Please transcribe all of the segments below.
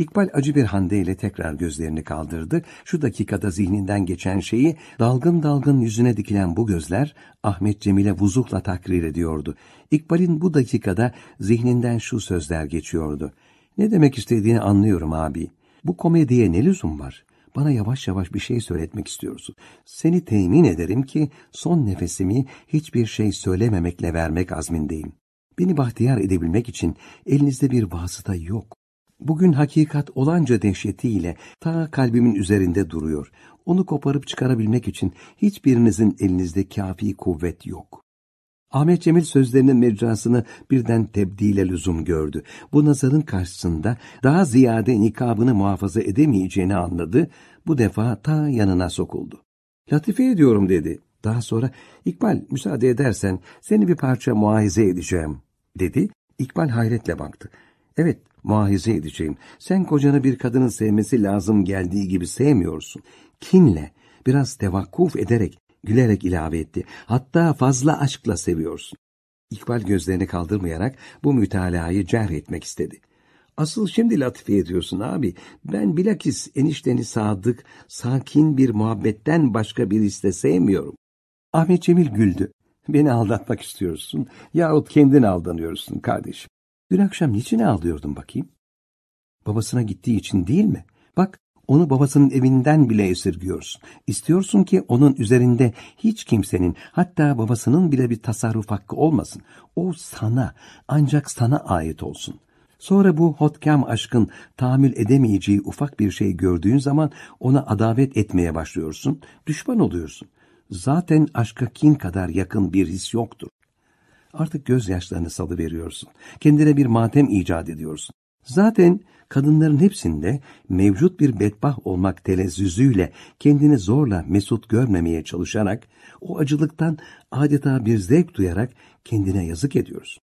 İkbal acı bir hande ile tekrar gözlerini kaldırdı. Şu dakikada zihninden geçen şeyi dalgın dalgın yüzüne dikilen bu gözler Ahmet Cemil'e vuzuhla takrir ediyordu. İkbal'in bu dakikada zihninden şu sözler geçiyordu. Ne demek istediğini anlıyorum abi. Bu komediye ne lüzum var? Bana yavaş yavaş bir şey söyletmek istiyorsun. Seni temin ederim ki son nefesimi hiçbir şey söylememekle vermek azmindeyim. Beni bahtiyar edebilmek için elinizde bir vasıta yok. Bugün hakikat olanca dehşetiyle ta kalbimin üzerinde duruyor. Onu koparıp çıkarabilmek için hiçbirinizin elinizde kafi kuvvet yok. Ahmet Cemil sözlerinin mecrasını birden tebdile lüzum gördü. Bu nazarın karşısında daha ziyade nikabını muhafaza edemeyeceğini anladı. Bu defa ta yanına sokuldu. Latife ediyorum dedi. Daha sonra İkbal müsaade edersen seni bir parça muahize edeceğim dedi. İkbal hayretle baktı. Evet muahize edeceğim. Sen kocanı bir kadının sevmesi lazım geldiği gibi sevmiyorsun. Kinle, biraz tevakkuf ederek, gülerek ilave etti. Hatta fazla aşkla seviyorsun. İkbal gözlerini kaldırmayarak bu mütalayı cerh etmek istedi. Asıl şimdi latife ediyorsun abi. Ben bilakis enişteni sadık, sakin bir muhabbetten başka bir iste sevmiyorum. Ahmet Cemil güldü. Beni aldatmak istiyorsun yahut kendin aldanıyorsun kardeşim. Dün akşam niçin ağlıyordun bakayım? Babasına gittiği için değil mi? Bak onu babasının evinden bile esirgiyorsun. İstiyorsun ki onun üzerinde hiç kimsenin hatta babasının bile bir tasarruf hakkı olmasın. O sana ancak sana ait olsun. Sonra bu hotkam aşkın tahammül edemeyeceği ufak bir şey gördüğün zaman ona adavet etmeye başlıyorsun, düşman oluyorsun. Zaten aşka kin kadar yakın bir his yoktur. Artık gözyaşlarını salıveriyorsun. Kendine bir matem icat ediyorsun. Zaten kadınların hepsinde mevcut bir bedbah olmak telezzüzüyle kendini zorla mesut görmemeye çalışarak, o acılıktan adeta bir zevk duyarak kendine yazık ediyorsun.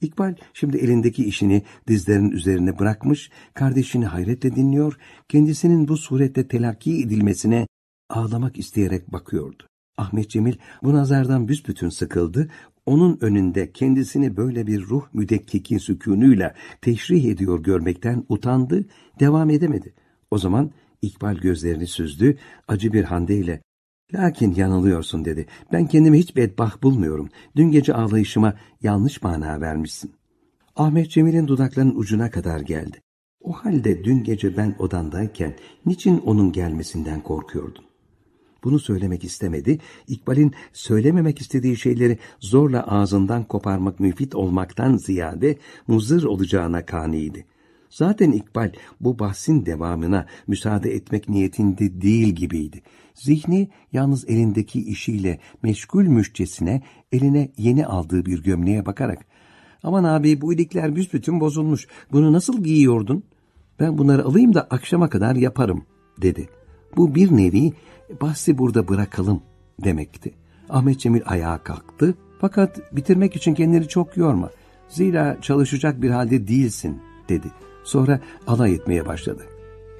İkbal şimdi elindeki işini dizlerinin üzerine bırakmış, kardeşini hayretle dinliyor, kendisinin bu surette telakki edilmesine ağlamak isteyerek bakıyordu. Ahmet Cemil bu nazardan büsbütün sıkıldı, onun önünde kendisini böyle bir ruh müdekkikin sükûnuyla teşrih ediyor görmekten utandı, devam edemedi. O zaman İkbal gözlerini süzdü, acı bir handeyle Lakin yanılıyorsun dedi. Ben kendimi hiç bedbah bulmuyorum. Dün gece ağlayışıma yanlış mana vermişsin. Ahmet Cemil'in dudaklarının ucuna kadar geldi. O halde dün gece ben odandayken niçin onun gelmesinden korkuyordun? Bunu söylemek istemedi. İkbal'in söylememek istediği şeyleri zorla ağzından koparmak müfit olmaktan ziyade muzır olacağına kaniydi. Zaten İkbal bu bahsin devamına müsaade etmek niyetinde değil gibiydi. Zihni yalnız elindeki işiyle meşgulmüşçesine eline yeni aldığı bir gömleğe bakarak ''Aman abi bu ilikler büsbütün bozulmuş. Bunu nasıl giyiyordun?'' ''Ben bunları alayım da akşama kadar yaparım.'' dedi. Bu bir nevi bahsi burada bırakalım demekti. Ahmet Cemil ayağa kalktı. Fakat bitirmek için kendini çok yorma. Zira çalışacak bir halde değilsin dedi. Sonra alay etmeye başladı.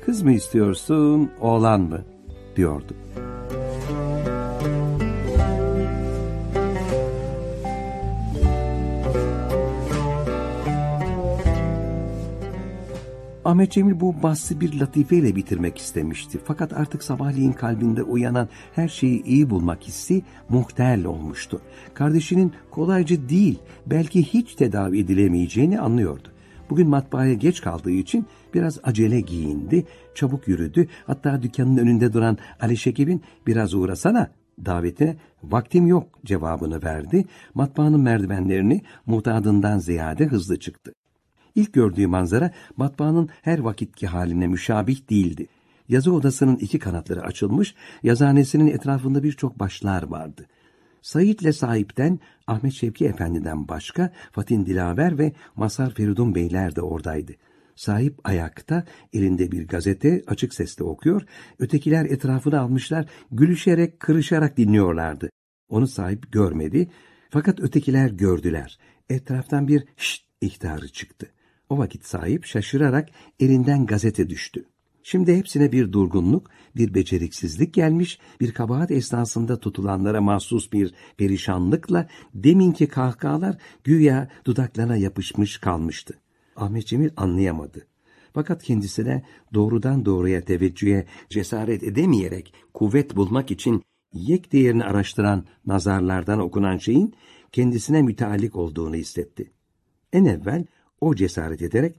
Kız mı istiyorsun, oğlan mı? diyordu. Ahmet Cemil bu bahsi bir latifeyle bitirmek istemişti. Fakat artık sabahleyin kalbinde uyanan her şeyi iyi bulmak hissi muhtel olmuştu. Kardeşinin kolayca değil, belki hiç tedavi edilemeyeceğini anlıyordu. Bugün matbaaya geç kaldığı için biraz acele giyindi, çabuk yürüdü. Hatta dükkanın önünde duran Ali Şekib'in biraz uğrasana davetine vaktim yok cevabını verdi. Matbaanın merdivenlerini muhtadından ziyade hızlı çıktı. İlk gördüğü manzara matbaanın her vakitki haline müşabih değildi. Yazı odasının iki kanatları açılmış, yazhanesinin etrafında birçok başlar vardı. Said'le sahipten Ahmet Şevki Efendi'den başka Fatin Dilaver ve Masar Feridun Beyler de oradaydı. Sahip ayakta, elinde bir gazete açık sesle okuyor, ötekiler etrafını almışlar, gülüşerek, kırışarak dinliyorlardı. Onu sahip görmedi, fakat ötekiler gördüler. Etraftan bir şşt ihtarı çıktı. O vakit sahip şaşırarak elinden gazete düştü. Şimdi hepsine bir durgunluk, bir beceriksizlik gelmiş, bir kabahat esnasında tutulanlara mahsus bir perişanlıkla deminki kahkahalar güya dudaklarına yapışmış kalmıştı. Ahmet Cemil anlayamadı. Fakat kendisine doğrudan doğruya teveccühe cesaret edemeyerek kuvvet bulmak için yek değerini araştıran nazarlardan okunan şeyin kendisine müteallik olduğunu hissetti. En evvel o cesaret ederek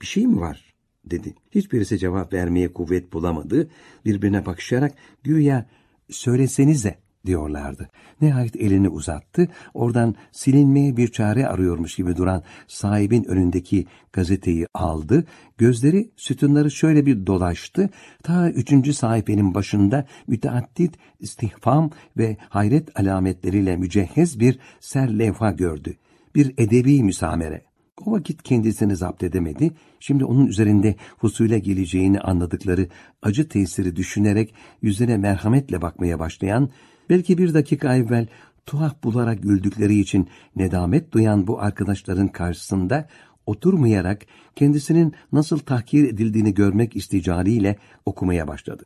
bir şey mi var dedi. Hiçbirisi cevap vermeye kuvvet bulamadı. Birbirine bakışarak güya söylesenize diyorlardı. Nihayet elini uzattı. Oradan silinmeye bir çare arıyormuş gibi duran sahibin önündeki gazeteyi aldı. Gözleri sütunları şöyle bir dolaştı. Ta üçüncü sayfenin başında müteaddit istihfam ve hayret alametleriyle mücehhez bir serlevha gördü. Bir edebi müsamere. O vakit kendisini zapt edemedi. Şimdi onun üzerinde husule geleceğini anladıkları acı tesiri düşünerek yüzüne merhametle bakmaya başlayan Belki bir dakika evvel tuhaf bularak güldükleri için nedamet duyan bu arkadaşların karşısında oturmayarak kendisinin nasıl tahkir edildiğini görmek isticaliyle okumaya başladı.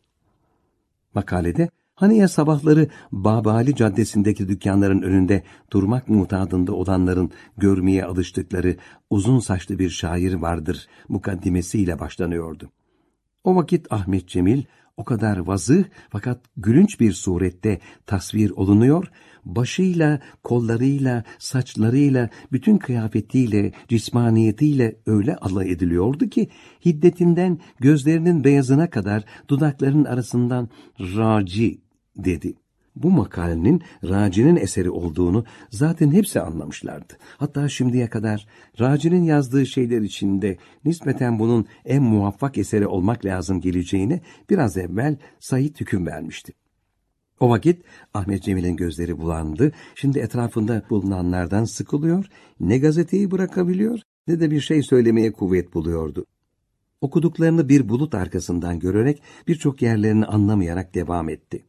Makalede hani ya sabahları Babali Caddesi'ndeki dükkanların önünde durmak mutadında olanların görmeye alıştıkları uzun saçlı bir şair vardır mukaddimesiyle başlanıyordu. O vakit Ahmet Cemil o kadar vazıh fakat gülünç bir surette tasvir olunuyor, başıyla, kollarıyla, saçlarıyla, bütün kıyafetiyle, cismaniyetiyle öyle alay ediliyordu ki, hiddetinden gözlerinin beyazına kadar dudaklarının arasından raci dedi bu makalenin Raci'nin eseri olduğunu zaten hepsi anlamışlardı. Hatta şimdiye kadar Raci'nin yazdığı şeyler içinde nispeten bunun en muvaffak eseri olmak lazım geleceğini biraz evvel Said hüküm vermişti. O vakit Ahmet Cemil'in gözleri bulandı. Şimdi etrafında bulunanlardan sıkılıyor, ne gazeteyi bırakabiliyor ne de bir şey söylemeye kuvvet buluyordu. Okuduklarını bir bulut arkasından görerek birçok yerlerini anlamayarak devam etti.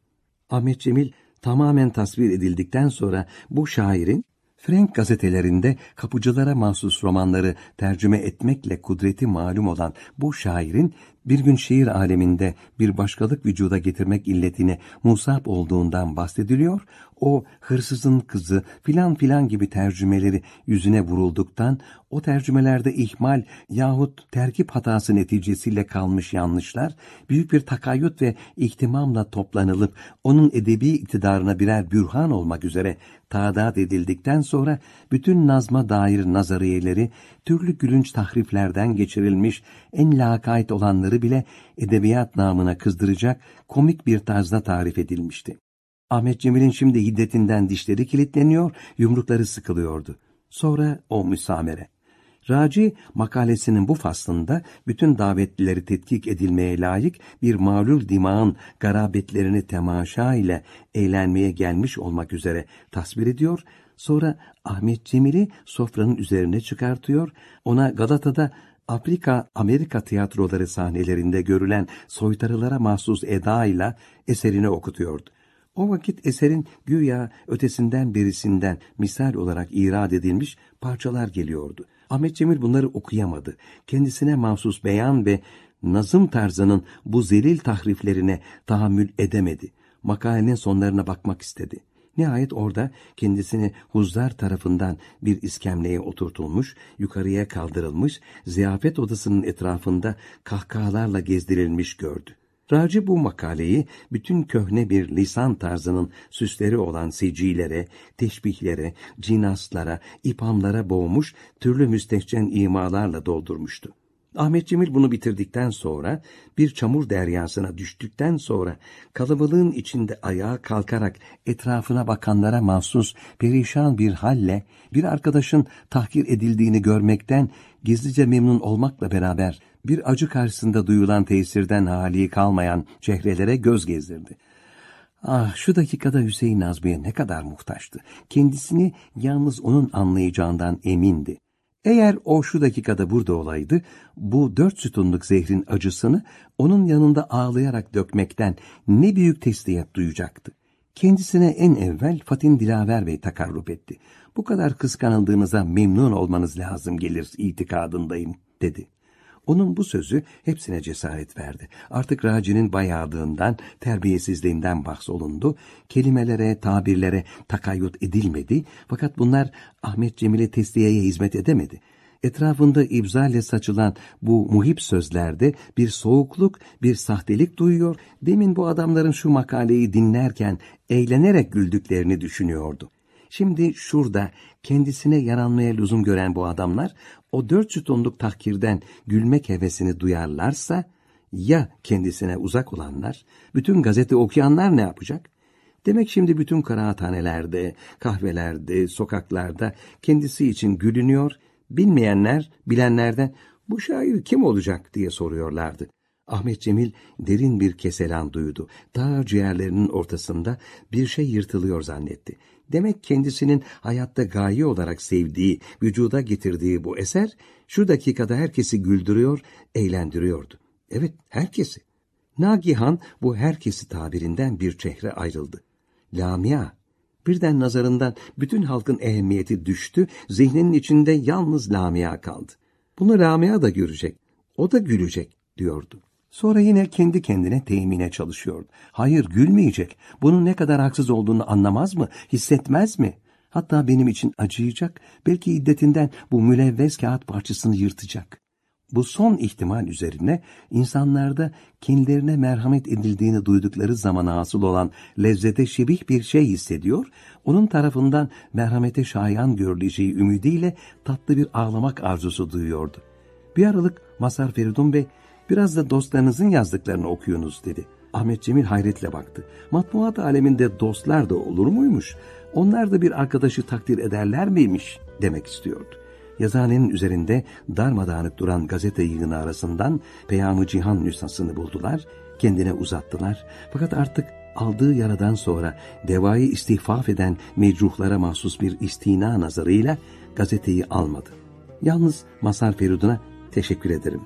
Ahmet Cemil tamamen tasvir edildikten sonra bu şairin Frank gazetelerinde kapıcılara mahsus romanları tercüme etmekle kudreti malum olan bu şairin bir gün şiir aleminde bir başkalık vücuda getirmek illetine musab olduğundan bahsediliyor, o hırsızın kızı filan filan gibi tercümeleri yüzüne vurulduktan, o tercümelerde ihmal yahut terkip hatası neticesiyle kalmış yanlışlar, büyük bir takayyut ve ihtimamla toplanılıp onun edebi iktidarına birer bürhan olmak üzere tadat edildikten sonra bütün nazma dair nazariyeleri türlü gülünç tahriflerden geçirilmiş en lakayt olanları bile edebiyat namına kızdıracak komik bir tarzda tarif edilmişti. Ahmet Cemil'in şimdi hiddetinden dişleri kilitleniyor, yumrukları sıkılıyordu. Sonra o müsamere. Raci makalesinin bu faslında bütün davetlileri tetkik edilmeye layık bir mağlul dimağın garabetlerini temaşa ile eğlenmeye gelmiş olmak üzere tasvir ediyor, sonra Ahmet Cemil'i sofranın üzerine çıkartıyor, ona Galata'da Afrika, Amerika tiyatroları sahnelerinde görülen soytarılara mahsus edayla eserini okutuyordu. O vakit eserin güya ötesinden birisinden misal olarak irad edilmiş parçalar geliyordu. Ahmet Cemil bunları okuyamadı. Kendisine mahsus beyan ve nazım tarzının bu zelil tahriflerine tahammül edemedi. Makalenin sonlarına bakmak istedi. Nihayet orada kendisini huzzar tarafından bir iskemleye oturtulmuş, yukarıya kaldırılmış, ziyafet odasının etrafında kahkahalarla gezdirilmiş gördü. Raci bu makaleyi bütün köhne bir lisan tarzının süsleri olan secilere, teşbihlere, cinaslara, ipamlara boğmuş, türlü müstehcen imalarla doldurmuştu. Ahmet Cemil bunu bitirdikten sonra, bir çamur deryasına düştükten sonra, kalabalığın içinde ayağa kalkarak etrafına bakanlara mahsus perişan bir halle, bir arkadaşın tahkir edildiğini görmekten gizlice memnun olmakla beraber, bir acı karşısında duyulan tesirden hali kalmayan çehrelere göz gezdirdi. Ah şu dakikada Hüseyin Nazmi'ye ne kadar muhtaçtı. Kendisini yalnız onun anlayacağından emindi. Eğer o şu dakikada burada olaydı, bu dört sütunluk zehrin acısını onun yanında ağlayarak dökmekten ne büyük tesliyet duyacaktı. Kendisine en evvel Fatin Dilaver Bey takarrup etti. Bu kadar kıskanıldığınıza memnun olmanız lazım gelir itikadındayım, dedi. Onun bu sözü hepsine cesaret verdi. Artık Raci'nin bayağılığından, terbiyesizliğinden bahsolundu. Kelimelere, tabirlere takayyut edilmedi. Fakat bunlar Ahmet Cemil'e tesliyeye hizmet edemedi. Etrafında ibzalle saçılan bu muhip sözlerde bir soğukluk, bir sahtelik duyuyor. Demin bu adamların şu makaleyi dinlerken eğlenerek güldüklerini düşünüyordu. Şimdi şurada kendisine yaranmaya lüzum gören bu adamlar o dört sütunluk tahkirden gülmek hevesini duyarlarsa ya kendisine uzak olanlar, bütün gazete okuyanlar ne yapacak? Demek şimdi bütün kıraathanelerde, kahvelerde, sokaklarda kendisi için gülünüyor, bilmeyenler bilenlerden bu şair kim olacak diye soruyorlardı. Ahmet Cemil derin bir keselan duydu. Ta ciğerlerinin ortasında bir şey yırtılıyor zannetti. Demek kendisinin hayatta gaye olarak sevdiği, vücuda getirdiği bu eser şu dakikada herkesi güldürüyor, eğlendiriyordu. Evet, herkesi. Nagihan bu herkesi tabirinden bir çehre ayrıldı. Lamia. Birden nazarından bütün halkın ehemmiyeti düştü, zihninin içinde yalnız Lamia kaldı. Bunu Lamia da görecek, o da gülecek diyordu. Sonra yine kendi kendine temine çalışıyordu. Hayır gülmeyecek. Bunun ne kadar haksız olduğunu anlamaz mı? Hissetmez mi? Hatta benim için acıyacak. Belki iddetinden bu mülevvez kağıt parçasını yırtacak. Bu son ihtimal üzerine insanlarda kendilerine merhamet edildiğini duydukları zaman hasıl olan lezzete şebih bir şey hissediyor, onun tarafından merhamete şayan görüleceği ümidiyle tatlı bir ağlamak arzusu duyuyordu. Bir aralık Masar Feridun Bey, biraz da dostlarınızın yazdıklarını okuyunuz dedi. Ahmet Cemil hayretle baktı. Matbuat aleminde dostlar da olur muymuş? Onlar da bir arkadaşı takdir ederler miymiş demek istiyordu. Yazıhanenin üzerinde darmadağınık duran gazete yığını arasından Peyam-ı Cihan nüshasını buldular, kendine uzattılar. Fakat artık aldığı yaradan sonra devayı istihfaf eden mecruhlara mahsus bir istina nazarıyla gazeteyi almadı. Yalnız Masar Feridun'a teşekkür ederim